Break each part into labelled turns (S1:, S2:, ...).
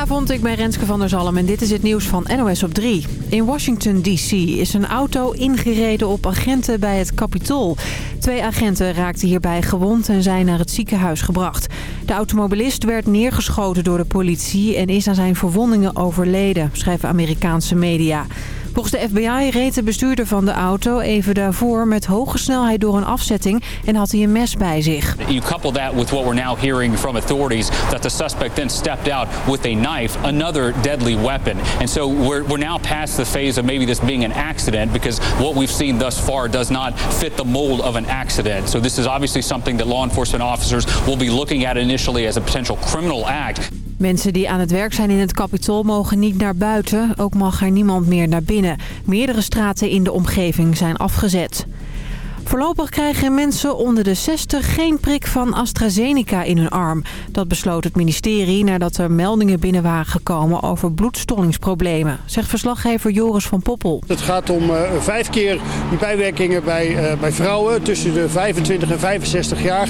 S1: Goedenavond, ik ben Renske van der Zalm en dit is het nieuws van NOS op 3. In Washington D.C. is een auto ingereden op agenten bij het Capitool. Twee agenten raakten hierbij gewond en zijn naar het ziekenhuis gebracht. De automobilist werd neergeschoten door de politie en is aan zijn verwondingen overleden, schrijven Amerikaanse media. Volgens de FBI reed de bestuurder van de auto even daarvoor met hoge snelheid door een afzetting en had hij een mes bij zich.
S2: You couple that with what we're now hearing from authorities that the suspect then stepped out with a knife, another deadly weapon. And so we're, we're now past the phase of maybe this being an accident because what we've seen thus far does not fit the mold of an accident. So this is obviously something that law enforcement officers will be looking at initially as a potential criminal act.
S1: Mensen die aan het werk zijn in het kapitol mogen niet naar buiten. Ook mag er niemand meer naar binnen. Meerdere straten in de omgeving zijn afgezet. Voorlopig krijgen mensen onder de 60 geen prik van AstraZeneca in hun arm. Dat besloot het ministerie nadat er meldingen binnen waren gekomen over bloedstollingsproblemen, zegt verslaggever Joris van Poppel.
S3: Het gaat om uh, vijf keer bijwerkingen bij, uh, bij vrouwen tussen de 25 en 65 jaar.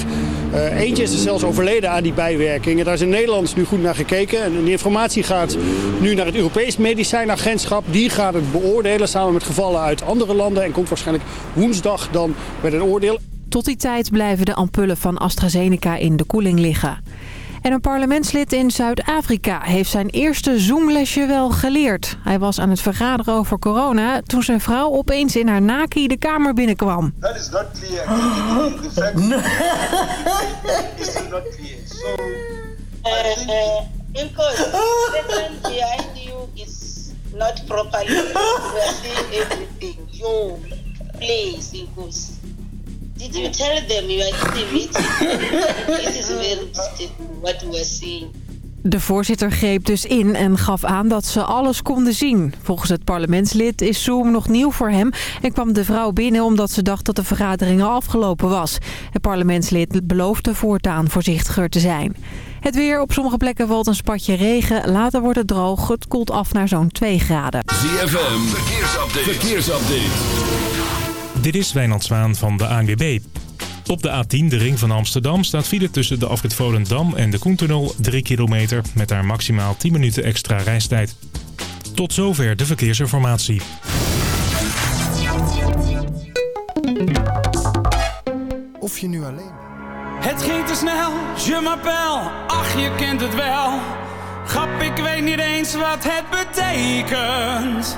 S3: Uh, eentje is er zelfs overleden aan die bijwerkingen. Daar is in Nederland nu goed naar gekeken. En de informatie gaat nu naar het Europees Medicijnagentschap. Die gaat het beoordelen samen met gevallen uit andere landen. En komt waarschijnlijk woensdag dan met een oordeel.
S1: Tot die tijd blijven de ampullen van AstraZeneca in de koeling liggen. En een parlementslid in Zuid-Afrika heeft zijn eerste Zoomlesje wel geleerd. Hij was aan het vergaderen over corona toen zijn vrouw opeens in haar naki de kamer binnenkwam.
S4: That is not clear. The fact is not clear. So, I think...
S5: Uh, because the person behind you is not properly. We are seeing everything. Yo, please, Inkosi. Did you tell them you are in the meeting? This is very what we are seeing.
S1: De voorzitter greep dus in en gaf aan dat ze alles konden zien. Volgens het parlementslid is Zoom nog nieuw voor hem... en kwam de vrouw binnen omdat ze dacht dat de vergadering al afgelopen was. Het parlementslid beloofde voortaan voorzichtiger te zijn. Het weer, op sommige plekken valt een spatje regen. Later wordt het droog. Het koelt af naar zo'n 2 graden.
S6: ZFM, verkeersupdate. verkeersupdate.
S7: Dit is Wijnand Zwaan van de ANWB. Op de A10, de ring van Amsterdam, staat file tussen de afrit Volendam en de Koentunnel 3 kilometer... met daar maximaal 10 minuten extra reistijd. Tot zover de verkeersinformatie.
S8: Of je nu alleen
S9: Het ging te snel, je m'appelle, ach je kent het wel. Grap, ik weet niet eens wat het betekent...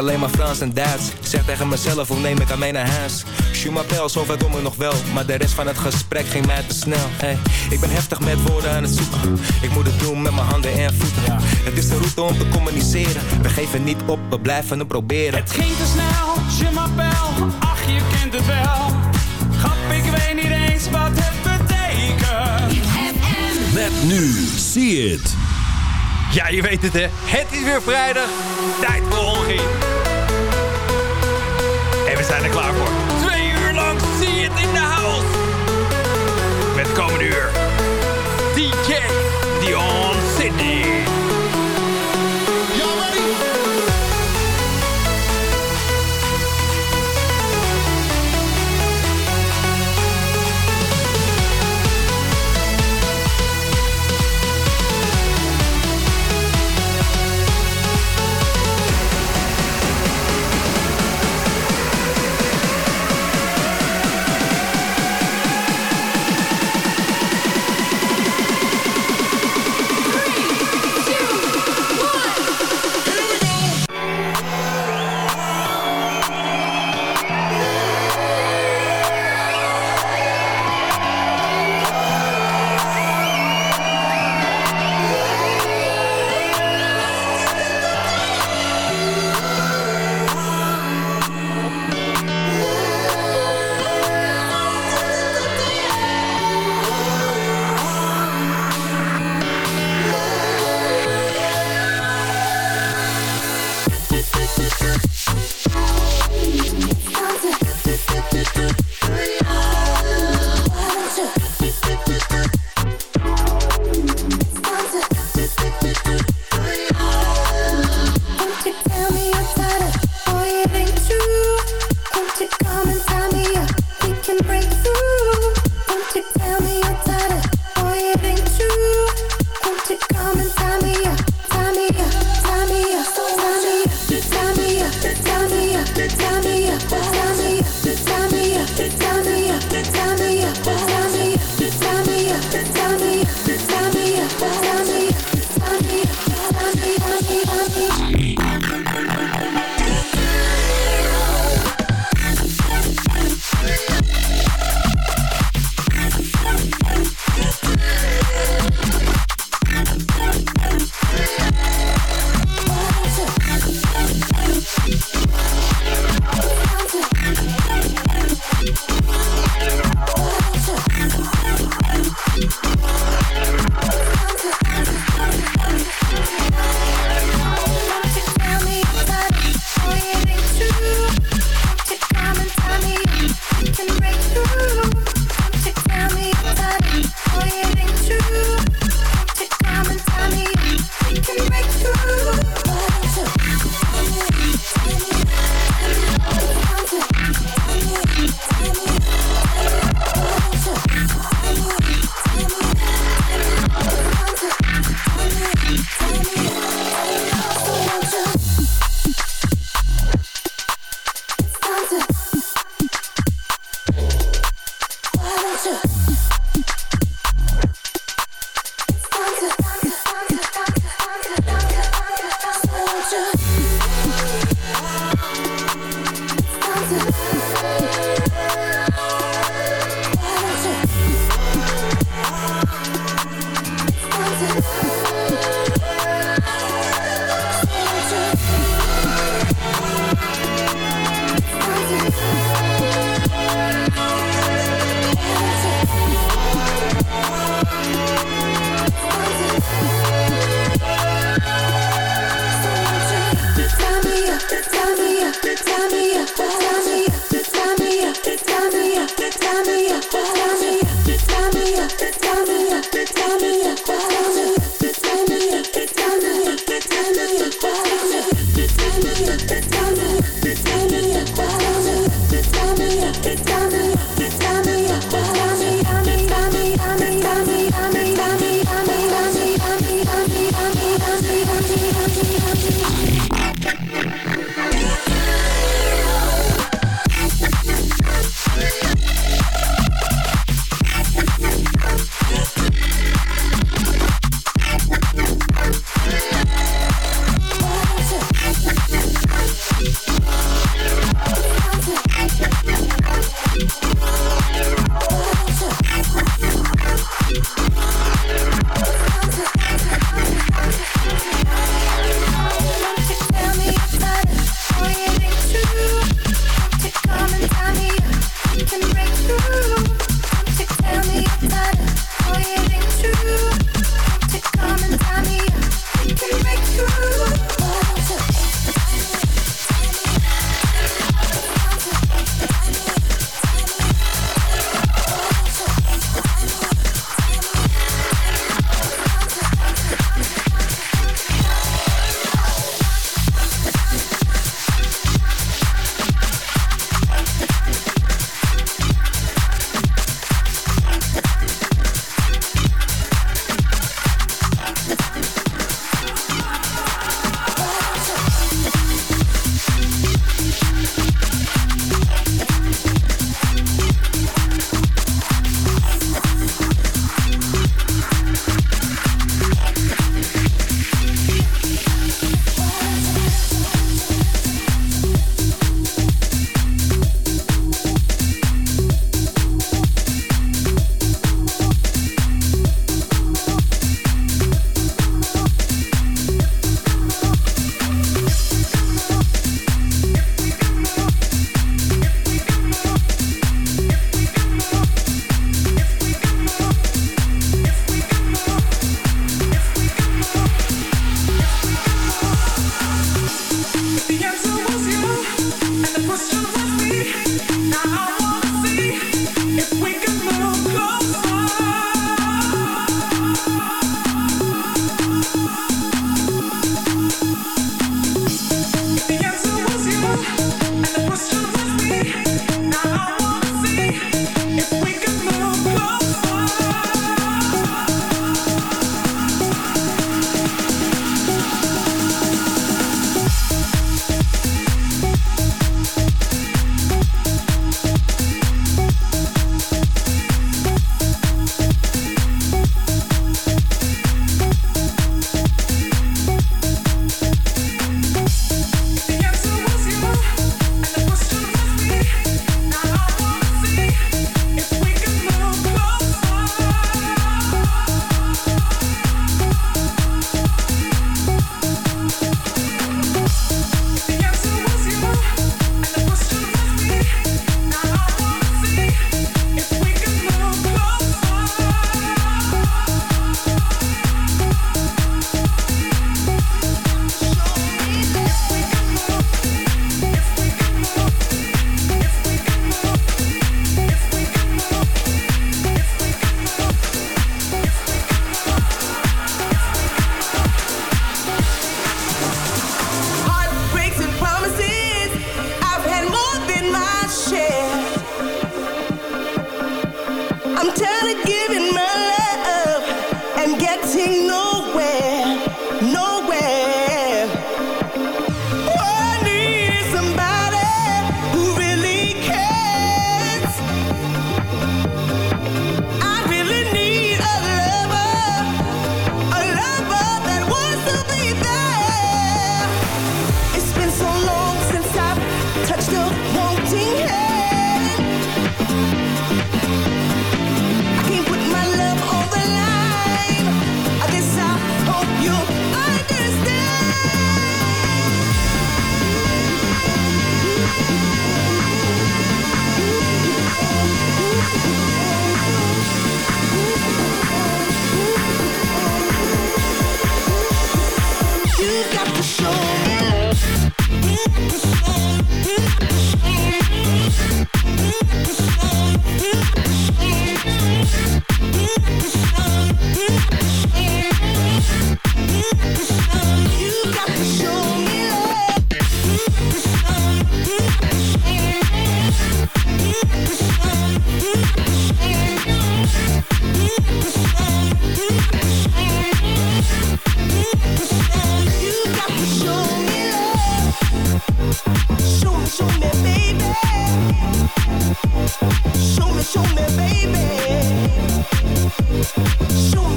S10: alleen maar Frans en Duits. Ik zeg tegen mezelf, hoe neem ik aan mee naar huis? Je m'appelle, zover kom ik nog wel. Maar de rest van het gesprek ging mij te snel. Hey, Ik ben heftig met woorden aan het zoeken. Ik moet het doen met mijn handen en voeten. Ja. Het is de route om te communiceren. We geven niet op, we blijven het proberen.
S9: Het ging te snel, je m'appelle Ach, je kent het wel. Grap, ik weet niet eens wat het betekent.
S6: Met nu, see it
S11: Ja, je weet het hè. Het is weer vrijdag. Tijd voor Holgie komende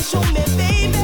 S11: Show me, baby.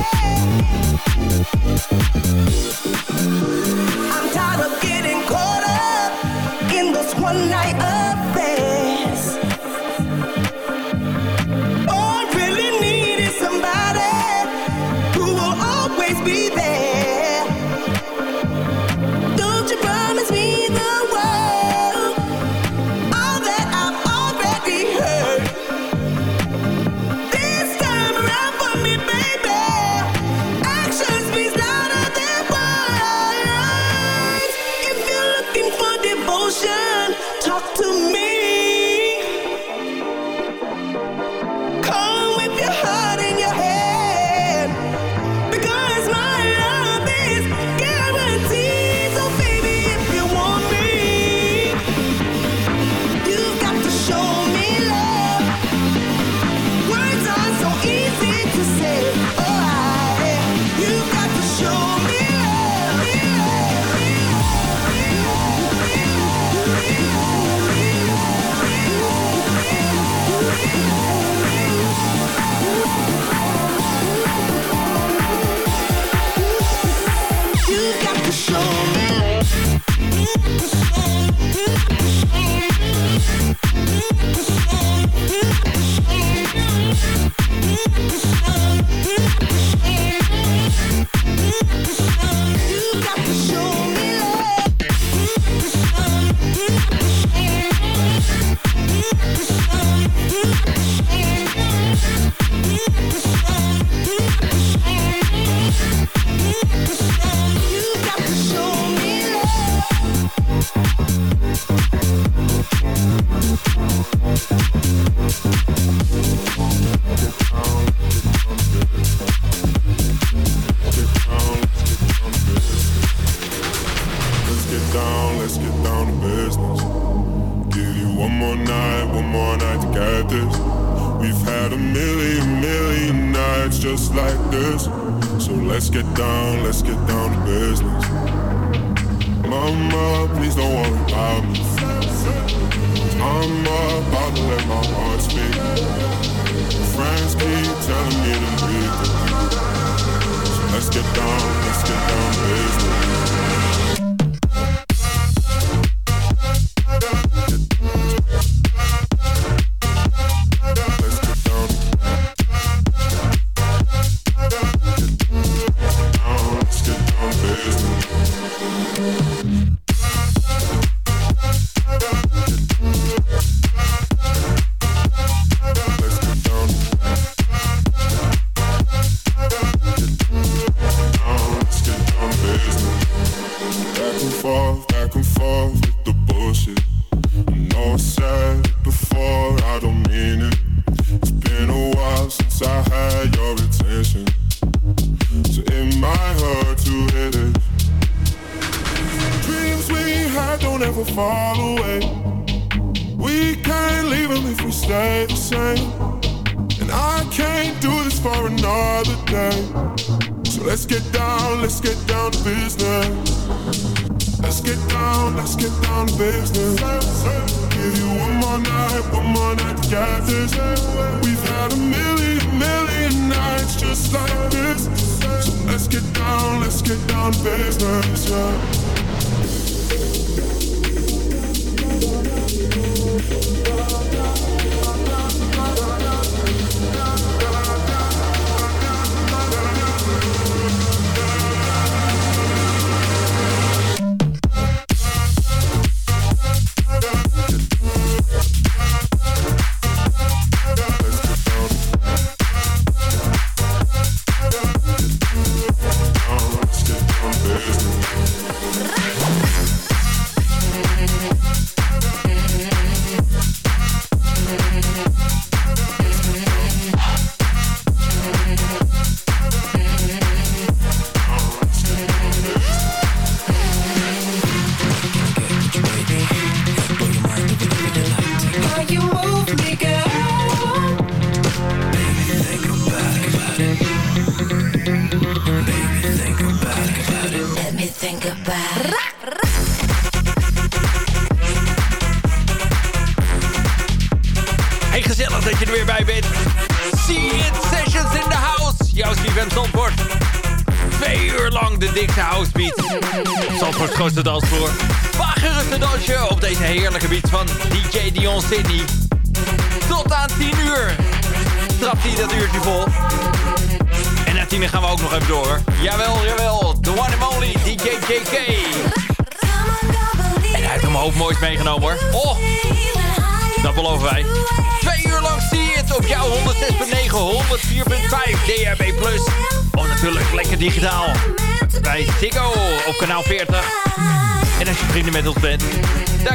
S11: just like this. So let's get down, let's get down business, yeah.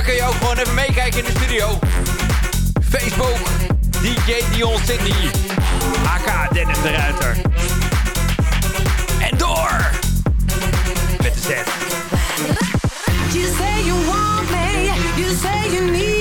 S11: kun je ook gewoon even meekijken in de studio. Facebook, DJ Dion Sydney, AK Dennis de Ruiter. En door met de set.
S12: You say you want me, you say you need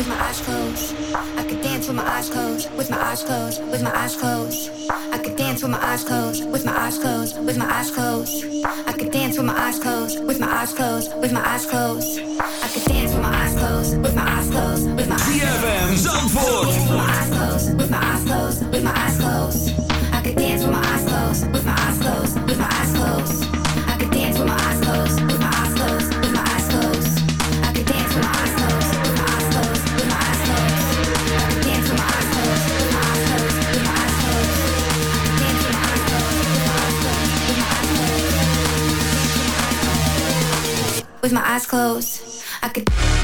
S6: with my eyes closed. I could dance with my eyes closed, with my eyes closed, with my eyes closed. I could dance with my eyes closed, with my eyes closed, with my eyes closed. I could dance with my eyes closed, with my eyes closed, with my eyes closed. I could dance with my eyes closed, with my eyes closed, with my eyes closed.
S13: Zandvoort.
S6: With my eyes closed, with my eyes closed, with my eyes closed. I could dance with my eyes closed, with my eyes closed, with my eyes closed. With my eyes closed, I could.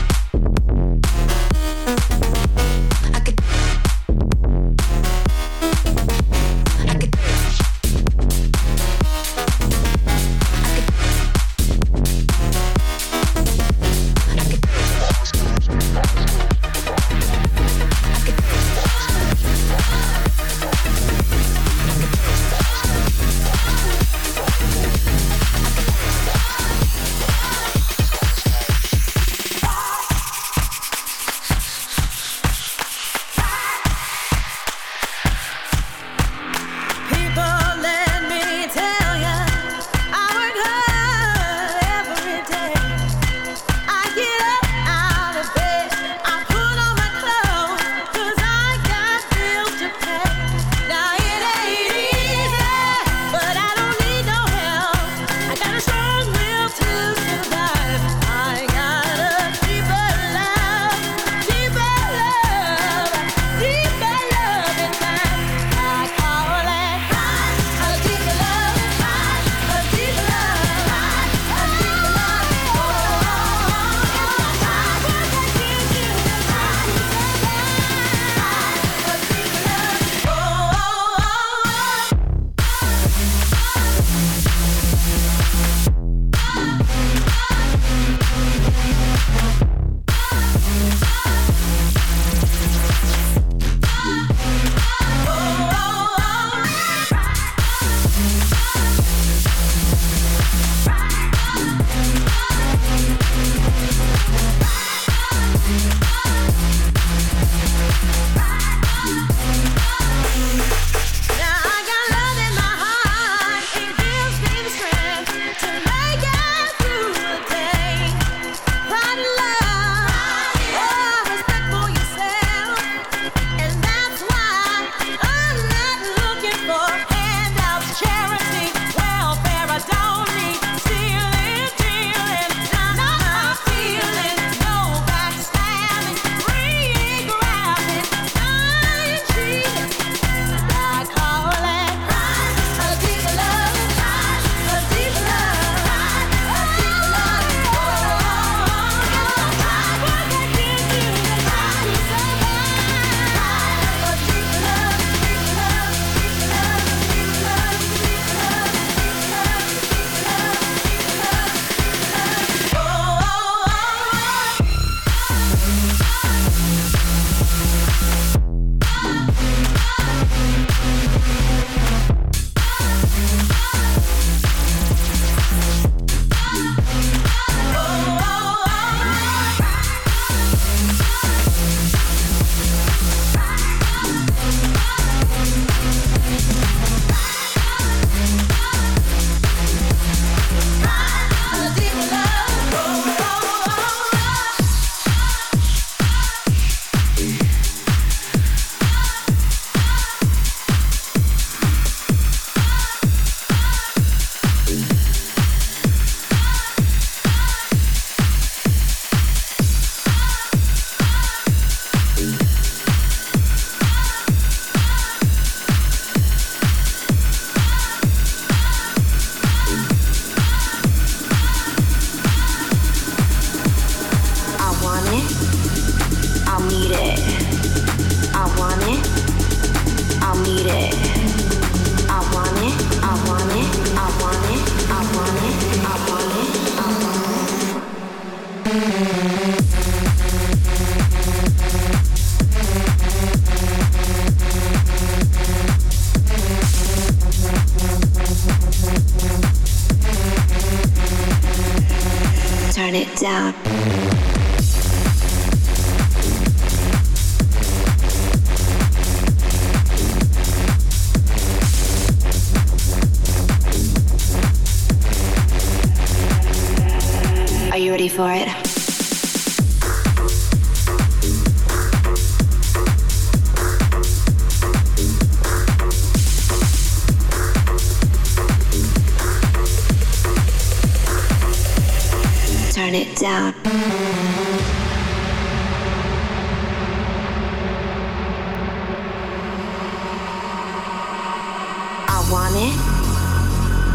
S14: Want it.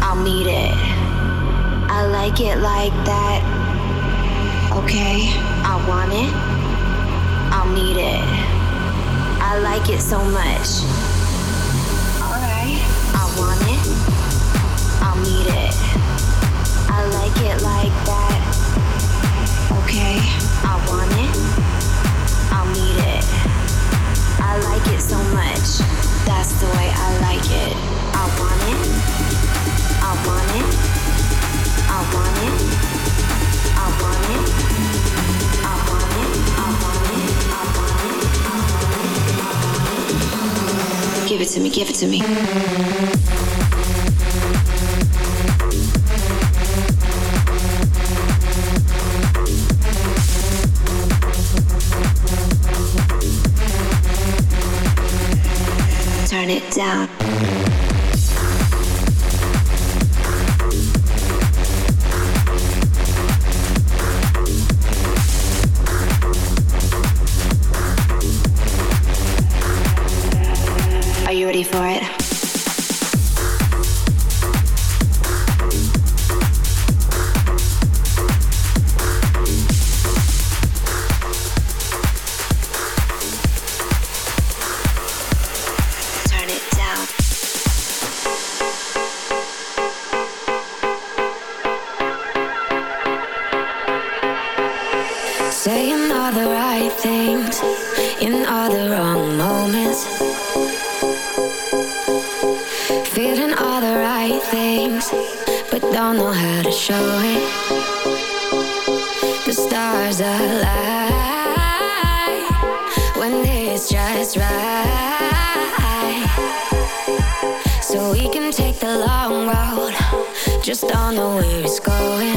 S14: I'll need it. I like it like that. Okay, I want it. I'll need it. I like it so much. Alright. I want it. I'll need it. I like it like that. Okay, I want it. I'll need it. I like it so much. That's the way I like it. Give it to me, give it to me. Turn it down.
S12: The stars align when it's just right. So we can take the long road, just don't know where it's going.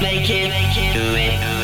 S12: Make it,
S15: make it do it.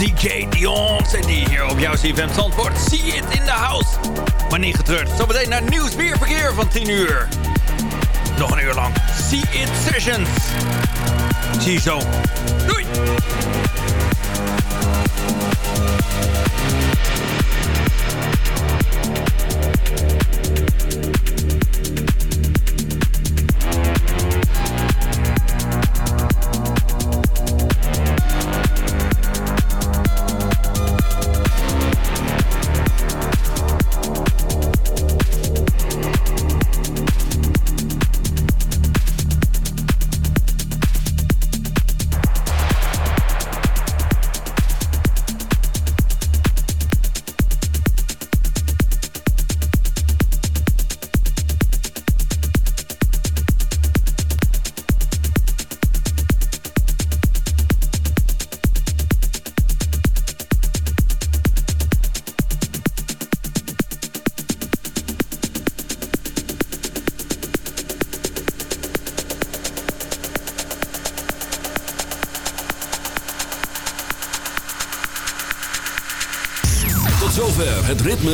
S11: DJ Dion. En die hier op jouw CFM Zandvoort. See it in the house. Maar niet getreurd. Zometeen naar nieuws weerverkeer van 10 uur. Nog een uur lang. See it sessions. Zie je zo. Doei.